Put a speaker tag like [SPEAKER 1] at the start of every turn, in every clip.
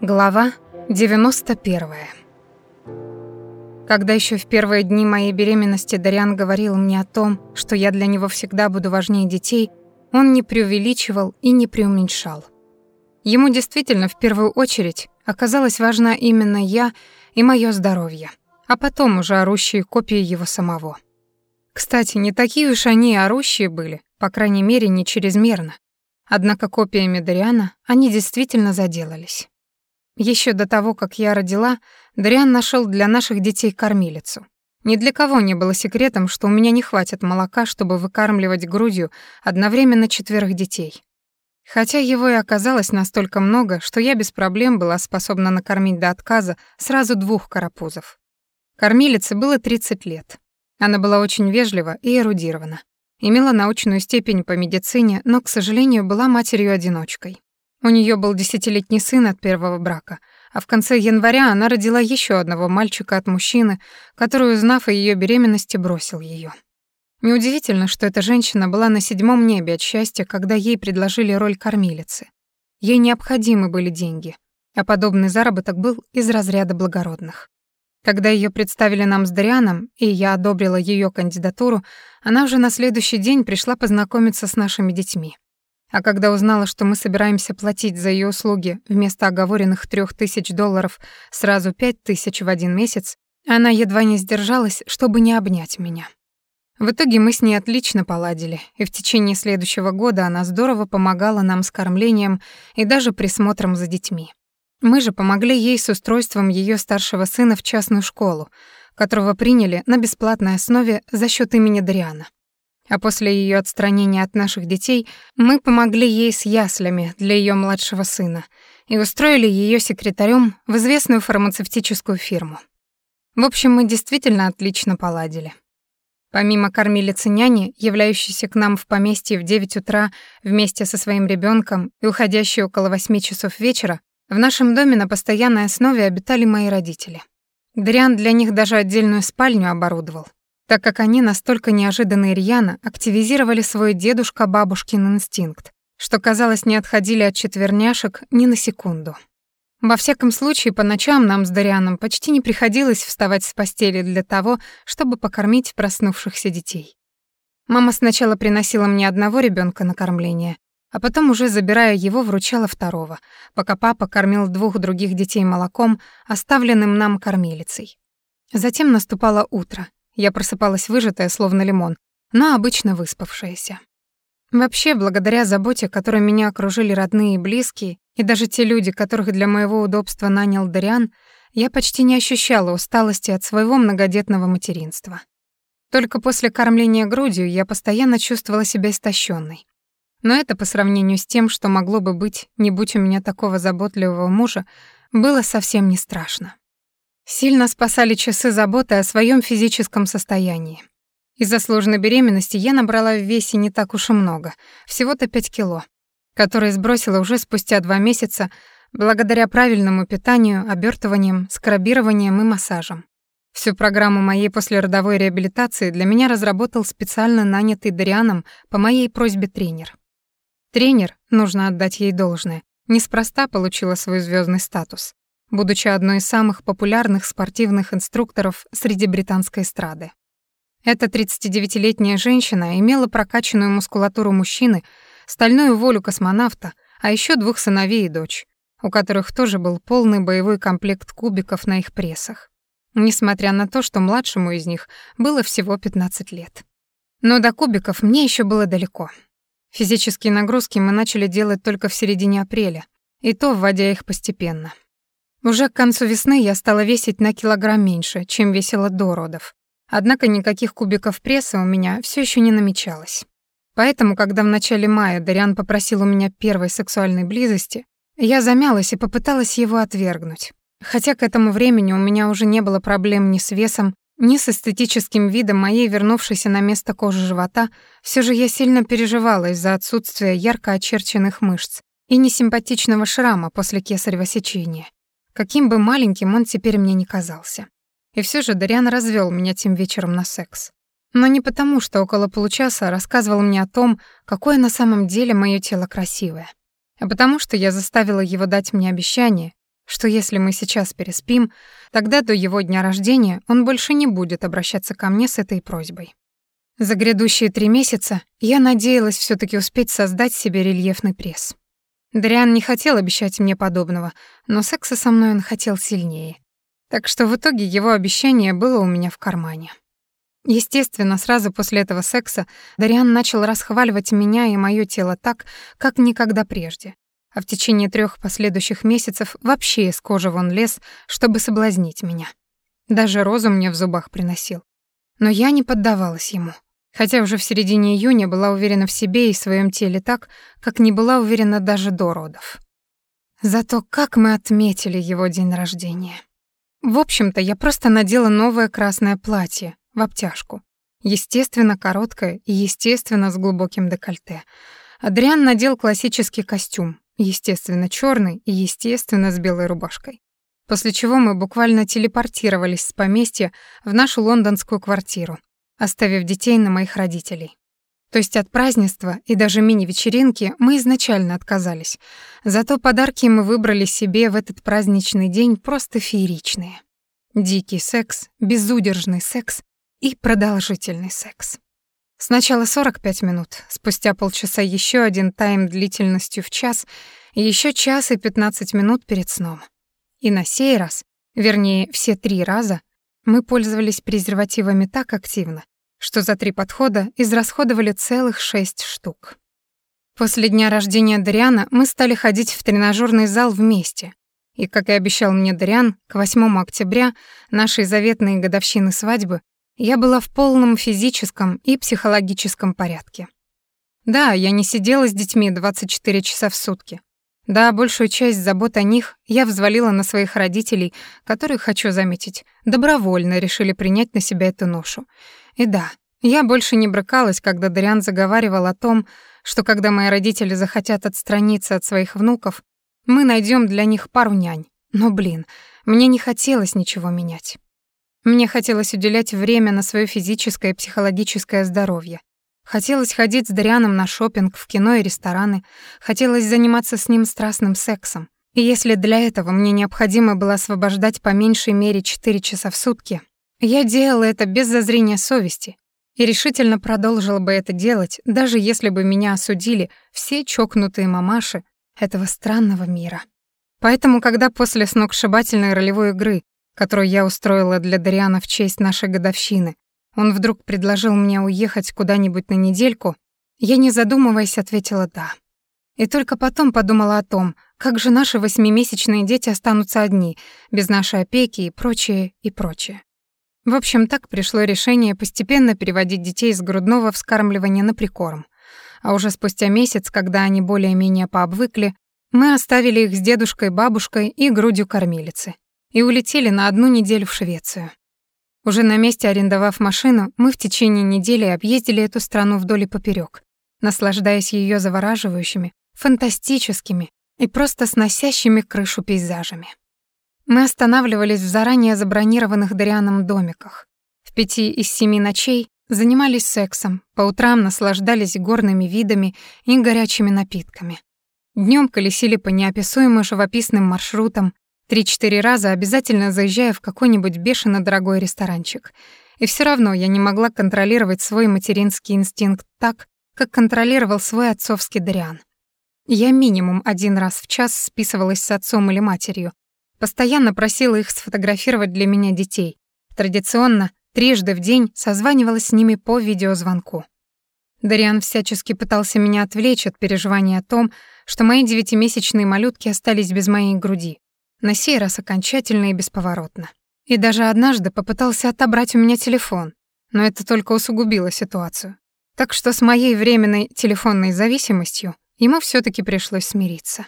[SPEAKER 1] Глава 91. Когда еще в первые дни моей беременности Дариан говорил мне о том, что я для него всегда буду важнее детей, он не преувеличивал и не преуменьшал. Ему действительно в первую очередь оказалась важна именно я и мое здоровье, а потом уже орущие копии его самого. Кстати, не такие уж они орущие были, по крайней мере, не чрезмерно. Однако копиями Дариана они действительно заделались. Еще до того, как я родила, Дариан нашел для наших детей кормилицу. Ни для кого не было секретом, что у меня не хватит молока, чтобы выкармливать грудью одновременно четверых детей. Хотя его и оказалось настолько много, что я без проблем была способна накормить до отказа сразу двух карапузов. Кормилице было 30 лет. Она была очень вежлива и эрудирована. Имела научную степень по медицине, но, к сожалению, была матерью-одиночкой. У нее был десятилетний сын от первого брака, а в конце января она родила еще одного мальчика от мужчины, который, узнав о ее беременности, бросил ее. Неудивительно, что эта женщина была на седьмом небе от счастья, когда ей предложили роль кормилицы. Ей необходимы были деньги, а подобный заработок был из разряда благородных. Когда ее представили нам с Дарианом, и я одобрила ее кандидатуру, она уже на следующий день пришла познакомиться с нашими детьми. А когда узнала, что мы собираемся платить за ее услуги вместо оговоренных трех тысяч долларов сразу пять тысяч в один месяц, она едва не сдержалась, чтобы не обнять меня. В итоге мы с ней отлично поладили, и в течение следующего года она здорово помогала нам с кормлением и даже присмотром за детьми. Мы же помогли ей с устройством ее старшего сына в частную школу, которого приняли на бесплатной основе за счет имени Дариана. А после ее отстранения от наших детей мы помогли ей с яслями для ее младшего сына и устроили ее секретарем в известную фармацевтическую фирму. В общем, мы действительно отлично поладили. Помимо кормилицы няни, являющейся к нам в поместье в 9 утра вместе со своим ребенком и уходящей около 8 часов вечера, в нашем доме на постоянной основе обитали мои родители. Дриан для них даже отдельную спальню оборудовал так как они настолько неожиданно и рьяно активизировали свой дедушка-бабушкин инстинкт, что, казалось, не отходили от четверняшек ни на секунду. Во всяком случае, по ночам нам с Дарианом почти не приходилось вставать с постели для того, чтобы покормить проснувшихся детей. Мама сначала приносила мне одного ребенка на кормление, а потом уже забирая его, вручала второго, пока папа кормил двух других детей молоком, оставленным нам кормилицей. Затем наступало утро, я просыпалась выжатая, словно лимон, но обычно выспавшаяся. Вообще, благодаря заботе, которой меня окружили родные и близкие, и даже те люди, которых для моего удобства нанял Дариан, я почти не ощущала усталости от своего многодетного материнства. Только после кормления грудью я постоянно чувствовала себя истощенной. Но это по сравнению с тем, что могло бы быть, не будь у меня такого заботливого мужа, было совсем не страшно. Сильно спасали часы заботы о своем физическом состоянии. Из-за сложной беременности я набрала в весе не так уж и много, всего-то 5 кило, которые сбросила уже спустя два месяца благодаря правильному питанию, обертываниям, скрабированиям и массажам. Всю программу моей послеродовой реабилитации для меня разработал специально нанятый Дарианом по моей просьбе тренер. Тренер, нужно отдать ей должное, неспроста получила свой звездный статус будучи одной из самых популярных спортивных инструкторов среди британской эстрады. Эта 39-летняя женщина имела прокачанную мускулатуру мужчины, стальную волю космонавта, а еще двух сыновей и дочь, у которых тоже был полный боевой комплект кубиков на их прессах, несмотря на то, что младшему из них было всего 15 лет. Но до кубиков мне еще было далеко. Физические нагрузки мы начали делать только в середине апреля, и то вводя их постепенно. Уже к концу весны я стала весить на килограмм меньше, чем весила до родов. Однако никаких кубиков пресса у меня все еще не намечалось. Поэтому, когда в начале мая Дариан попросил у меня первой сексуальной близости, я замялась и попыталась его отвергнуть. Хотя к этому времени у меня уже не было проблем ни с весом, ни с эстетическим видом моей вернувшейся на место кожи живота, все же я сильно переживала из-за отсутствия ярко очерченных мышц и несимпатичного шрама после кесарево сечения каким бы маленьким он теперь мне не казался. И все же Дариан развел меня тем вечером на секс. Но не потому, что около получаса рассказывал мне о том, какое на самом деле моё тело красивое, а потому что я заставила его дать мне обещание, что если мы сейчас переспим, тогда до его дня рождения он больше не будет обращаться ко мне с этой просьбой. За грядущие три месяца я надеялась все таки успеть создать себе рельефный пресс. Дриан не хотел обещать мне подобного, но секса со мной он хотел сильнее. Так что в итоге его обещание было у меня в кармане. Естественно, сразу после этого секса Дариан начал расхваливать меня и моё тело так, как никогда прежде. А в течение трех последующих месяцев вообще из кожи вон лез, чтобы соблазнить меня. Даже розу мне в зубах приносил. Но я не поддавалась ему. Хотя уже в середине июня была уверена в себе и в своем теле так, как не была уверена даже до родов. Зато как мы отметили его день рождения. В общем-то, я просто надела новое красное платье, в обтяжку. Естественно, короткое и, естественно, с глубоким декольте. Адриан надел классический костюм, естественно, черный и, естественно, с белой рубашкой. После чего мы буквально телепортировались с поместья в нашу лондонскую квартиру, оставив детей на моих родителей. То есть от празднества и даже мини-вечеринки мы изначально отказались. Зато подарки мы выбрали себе в этот праздничный день просто фееричные. Дикий секс, безудержный секс и продолжительный секс. Сначала 45 минут, спустя полчаса еще один тайм длительностью в час, еще час и 15 минут перед сном. И на сей раз, вернее, все три раза, мы пользовались презервативами так активно, что за три подхода израсходовали целых шесть штук. После дня рождения Дариана мы стали ходить в тренажерный зал вместе, и, как и обещал мне Дариан, к 8 октября, нашей заветной годовщины свадьбы, я была в полном физическом и психологическом порядке. Да, я не сидела с детьми 24 часа в сутки. Да, большую часть забот о них я взвалила на своих родителей, которые, хочу заметить, добровольно решили принять на себя эту ношу. И да, я больше не брыкалась, когда Дариан заговаривал о том, что когда мои родители захотят отстраниться от своих внуков, мы найдем для них пару нянь. Но, блин, мне не хотелось ничего менять. Мне хотелось уделять время на свое физическое и психологическое здоровье. Хотелось ходить с Дарианом на шопинг, в кино и рестораны. Хотелось заниматься с ним страстным сексом. И если для этого мне необходимо было освобождать по меньшей мере 4 часа в сутки, я делала это без зазрения совести и решительно продолжила бы это делать, даже если бы меня осудили все чокнутые мамаши этого странного мира. Поэтому, когда после сногсшибательной ролевой игры которую я устроила для Дариана в честь нашей годовщины, он вдруг предложил мне уехать куда-нибудь на недельку, я, не задумываясь, ответила «да». И только потом подумала о том, как же наши восьмимесячные дети останутся одни, без нашей опеки и прочее, и прочее. В общем, так пришло решение постепенно переводить детей с грудного вскармливания на прикорм. А уже спустя месяц, когда они более-менее пообвыкли, мы оставили их с дедушкой, бабушкой и грудью кормилицы и улетели на одну неделю в Швецию. Уже на месте арендовав машину, мы в течение недели объездили эту страну вдоль и поперёк, наслаждаясь её завораживающими, фантастическими и просто сносящими крышу пейзажами. Мы останавливались в заранее забронированных Дарианом домиках. В пяти из семи ночей занимались сексом, по утрам наслаждались горными видами и горячими напитками. Днём колесили по неописуемо живописным маршрутам, Три-четыре раза обязательно заезжая в какой-нибудь бешено дорогой ресторанчик. И все равно я не могла контролировать свой материнский инстинкт так, как контролировал свой отцовский Дариан. Я минимум один раз в час списывалась с отцом или матерью, постоянно просила их сфотографировать для меня детей. Традиционно, трижды в день созванивалась с ними по видеозвонку. Дариан всячески пытался меня отвлечь от переживания о том, что мои девятимесячные малютки остались без моей груди. На сей раз окончательно и бесповоротно. И даже однажды попытался отобрать у меня телефон, но это только усугубило ситуацию. Так что с моей временной телефонной зависимостью ему все таки пришлось смириться.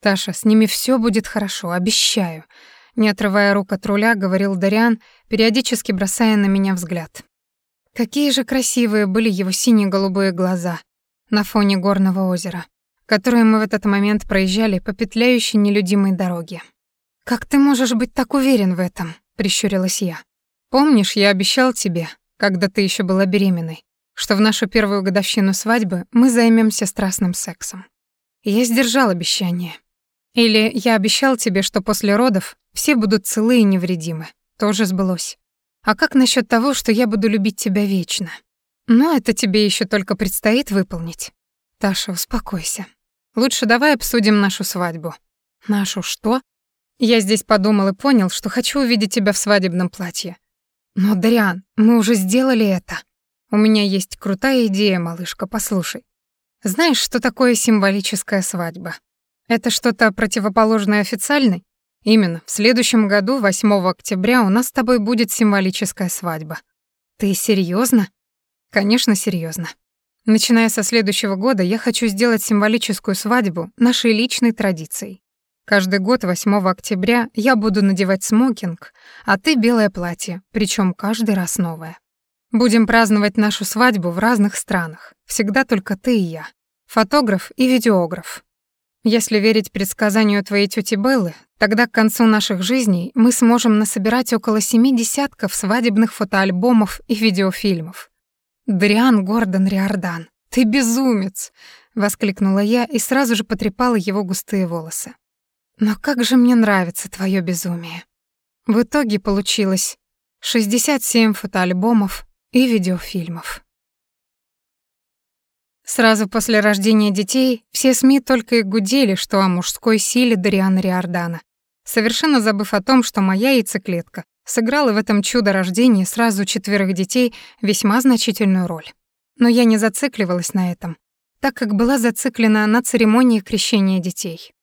[SPEAKER 1] «Таша, с ними все будет хорошо, обещаю», не отрывая рук от руля, говорил Дариан, периодически бросая на меня взгляд. Какие же красивые были его сине-голубые глаза на фоне горного озера, которое мы в этот момент проезжали по петляющей нелюдимой дороге. «Как ты можешь быть так уверен в этом?» — прищурилась я. «Помнишь, я обещал тебе, когда ты еще была беременной, что в нашу первую годовщину свадьбы мы займемся страстным сексом. Я сдержал обещание. Или я обещал тебе, что после родов все будут целы и невредимы. Тоже сбылось. А как насчет того, что я буду любить тебя вечно? Но это тебе еще только предстоит выполнить. Таша, успокойся. Лучше давай обсудим нашу свадьбу. Нашу что? Я здесь подумал и понял, что хочу увидеть тебя в свадебном платье. Но, Дариан, мы уже сделали это. У меня есть крутая идея, малышка, послушай. Знаешь, что такое символическая свадьба? Это что-то противоположное официальной? Именно, в следующем году, 8 октября, у нас с тобой будет символическая свадьба. Ты серьезно? Конечно, серьезно. Начиная со следующего года я хочу сделать символическую свадьбу нашей личной традицией. Каждый год 8 октября я буду надевать смокинг, а ты белое платье, причем каждый раз новое. Будем праздновать нашу свадьбу в разных странах. Всегда только ты и я. Фотограф и видеограф. Если верить предсказанию твоей тети Беллы, тогда к концу наших жизней мы сможем насобирать около семи десятков свадебных фотоальбомов и видеофильмов. Дриан Гордон Риордан, ты безумец, воскликнула я и сразу же потрепала его густые волосы. Но как же мне нравится твое безумие. В итоге получилось 67 фотоальбомов и видеофильмов. Сразу после рождения детей все СМИ только и гудели, что о мужской силе Дариана Риордана, совершенно забыв о том, что моя яйцеклетка сыграла в этом чудо рождения сразу четверых детей весьма значительную роль. Но я не зацикливалась на этом, так как была зациклена на церемонии крещения детей.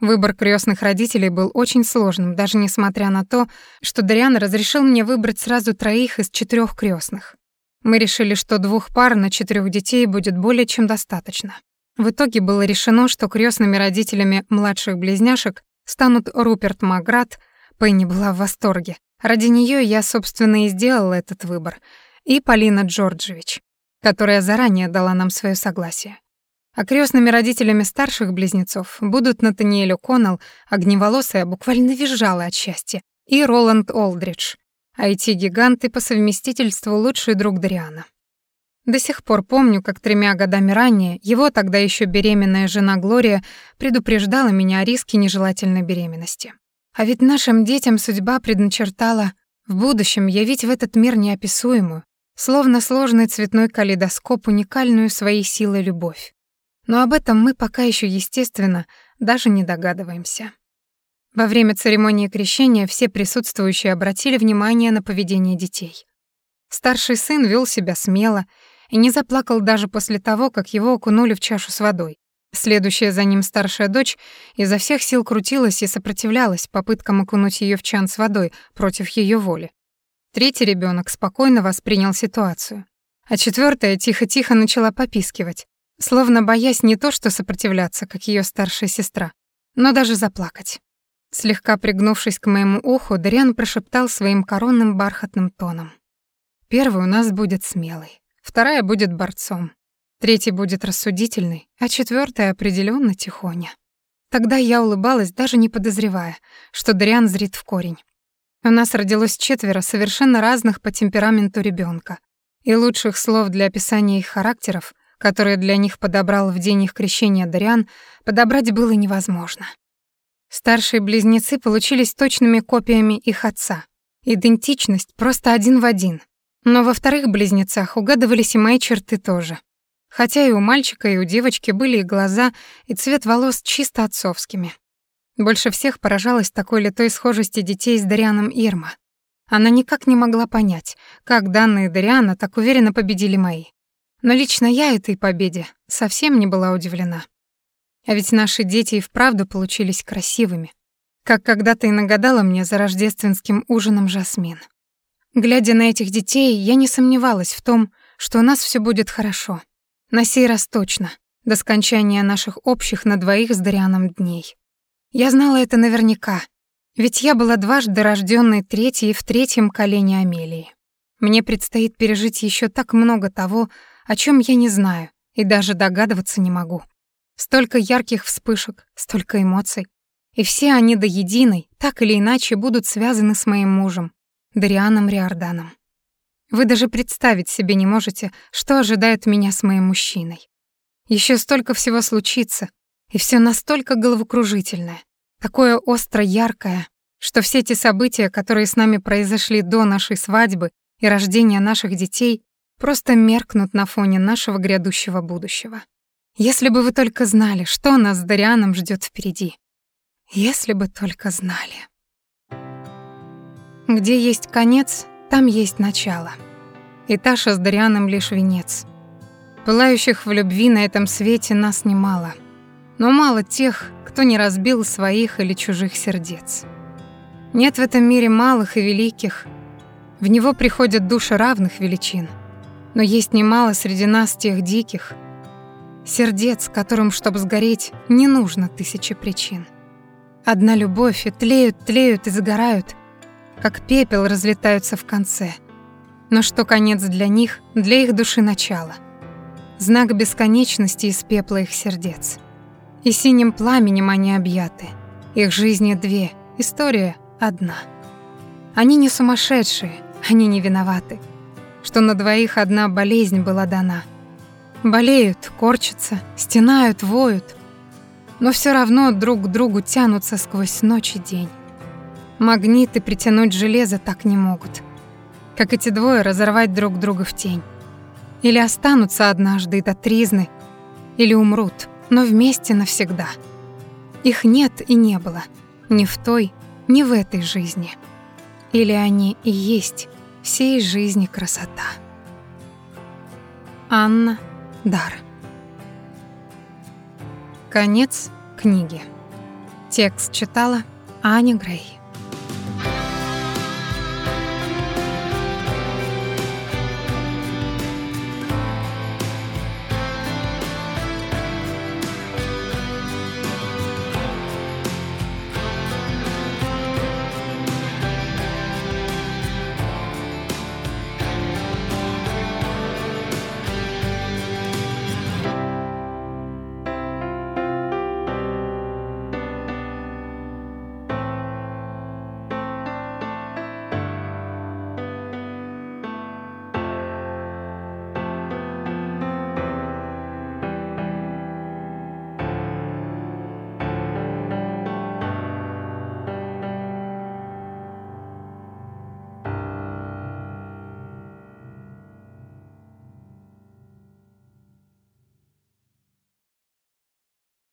[SPEAKER 1] Выбор крестных родителей был очень сложным, даже несмотря на то, что Дариан разрешил мне выбрать сразу троих из четырех крестных. Мы решили, что двух пар на четырех детей будет более чем достаточно. В итоге было решено, что крестными родителями младших близняшек станут Руперт Маград, Пенни была в восторге. Ради нее я, собственно, и сделала этот выбор, и Полина Джорджевич, которая заранее дала нам свое согласие. А крестными родителями старших близнецов будут Натаниэль О'Коннелл, огневолосая, буквально визжала от счастья, и Роланд Олдридж, IT-гигант и по совместительству лучший друг Дариана. До сих пор помню, как тремя годами ранее его тогда еще беременная жена Глория предупреждала меня о риске нежелательной беременности. А ведь нашим детям судьба предначертала в будущем явить в этот мир неописуемую, словно сложный цветной калейдоскоп уникальную своей силой любовь. Но об этом мы пока еще, естественно, даже не догадываемся. Во время церемонии крещения все присутствующие обратили внимание на поведение детей. Старший сын вел себя смело и не заплакал даже после того, как его окунули в чашу с водой. Следующая за ним старшая дочь изо всех сил крутилась и сопротивлялась попыткам окунуть ее в чан с водой против ее воли. Третий ребенок спокойно воспринял ситуацию, а четвертая тихо-тихо начала попискивать, словно боясь не то что сопротивляться, как ее старшая сестра, но даже заплакать. Слегка пригнувшись к моему уху, Дариан прошептал своим коронным бархатным тоном. «Первый у нас будет смелый, вторая будет борцом, третий будет рассудительный, а четвертая определенно тихоня». Тогда я улыбалась, даже не подозревая, что Дариан зрит в корень. У нас родилось четверо совершенно разных по темпераменту ребенка, и лучших слов для описания их характеров которые для них подобрал в день их крещения Дариан, подобрать было невозможно. Старшие близнецы получились точными копиями их отца. Идентичность просто один в один. Но во вторых близнецах угадывались и мои черты тоже. Хотя и у мальчика, и у девочки были и глаза, и цвет волос чисто отцовскими. Больше всех поражалась такой литой схожести детей с Дарианом Ирма. Она никак не могла понять, как данные Дариана так уверенно победили мои. Но лично я этой победе совсем не была удивлена. А ведь наши дети и вправду получились красивыми, как когда-то и нагадала мне за рождественским ужином Жасмин. Глядя на этих детей, я не сомневалась в том, что у нас все будет хорошо. На сей раз точно, до скончания наших общих на двоих с Дарианом дней. Я знала это наверняка, ведь я была дважды рожденной третьей в третьем колене Амелии. Мне предстоит пережить еще так много того, о чем я не знаю и даже догадываться не могу. Столько ярких вспышек, столько эмоций. И все они до единой, так или иначе, будут связаны с моим мужем, Дарианом Риорданом. Вы даже представить себе не можете, что ожидает меня с моим мужчиной. Еще столько всего случится, и все настолько головокружительное, такое остро яркое, что все эти события, которые с нами произошли до нашей свадьбы и рождения наших детей, просто меркнут на фоне нашего грядущего будущего. Если бы вы только знали, что нас с Дарианом ждет впереди. Если бы только знали. Где есть конец, там есть начало. И Таша с Дарианом лишь венец. Пылающих в любви на этом свете нас немало. Но мало тех, кто не разбил своих или чужих сердец. Нет в этом мире малых и великих. В него приходят души равных величин. Но есть немало среди нас тех диких, сердец, которым, чтобы сгореть, не нужно тысячи причин. Одна любовь, и тлеют, тлеют и загорают — как пепел разлетаются в конце. Но что конец для них, для их души начало. Знак бесконечности из пепла их сердец. И синим пламенем они объяты. Их жизни две, история одна. Они не сумасшедшие, они не виноваты, что на двоих одна болезнь была дана. Болеют, корчатся, стенают, воют, но все равно друг к другу тянутся сквозь ночь и день. Магниты притянуть железо так не могут. Как эти двое разорвать друг друга в тень. Или останутся однажды до тризны, или умрут, но вместе навсегда. Их нет и не было. Ни в той, ни в этой жизни. Или они и есть всей жизни красота. Анна Дар. Конец книги. Текст читала Аня Грей.